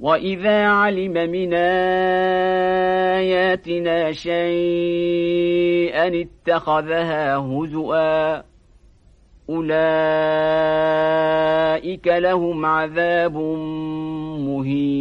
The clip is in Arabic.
وإذا علم من آياتنا شيئا اتخذها هزؤا أولئك لهم عذاب مهين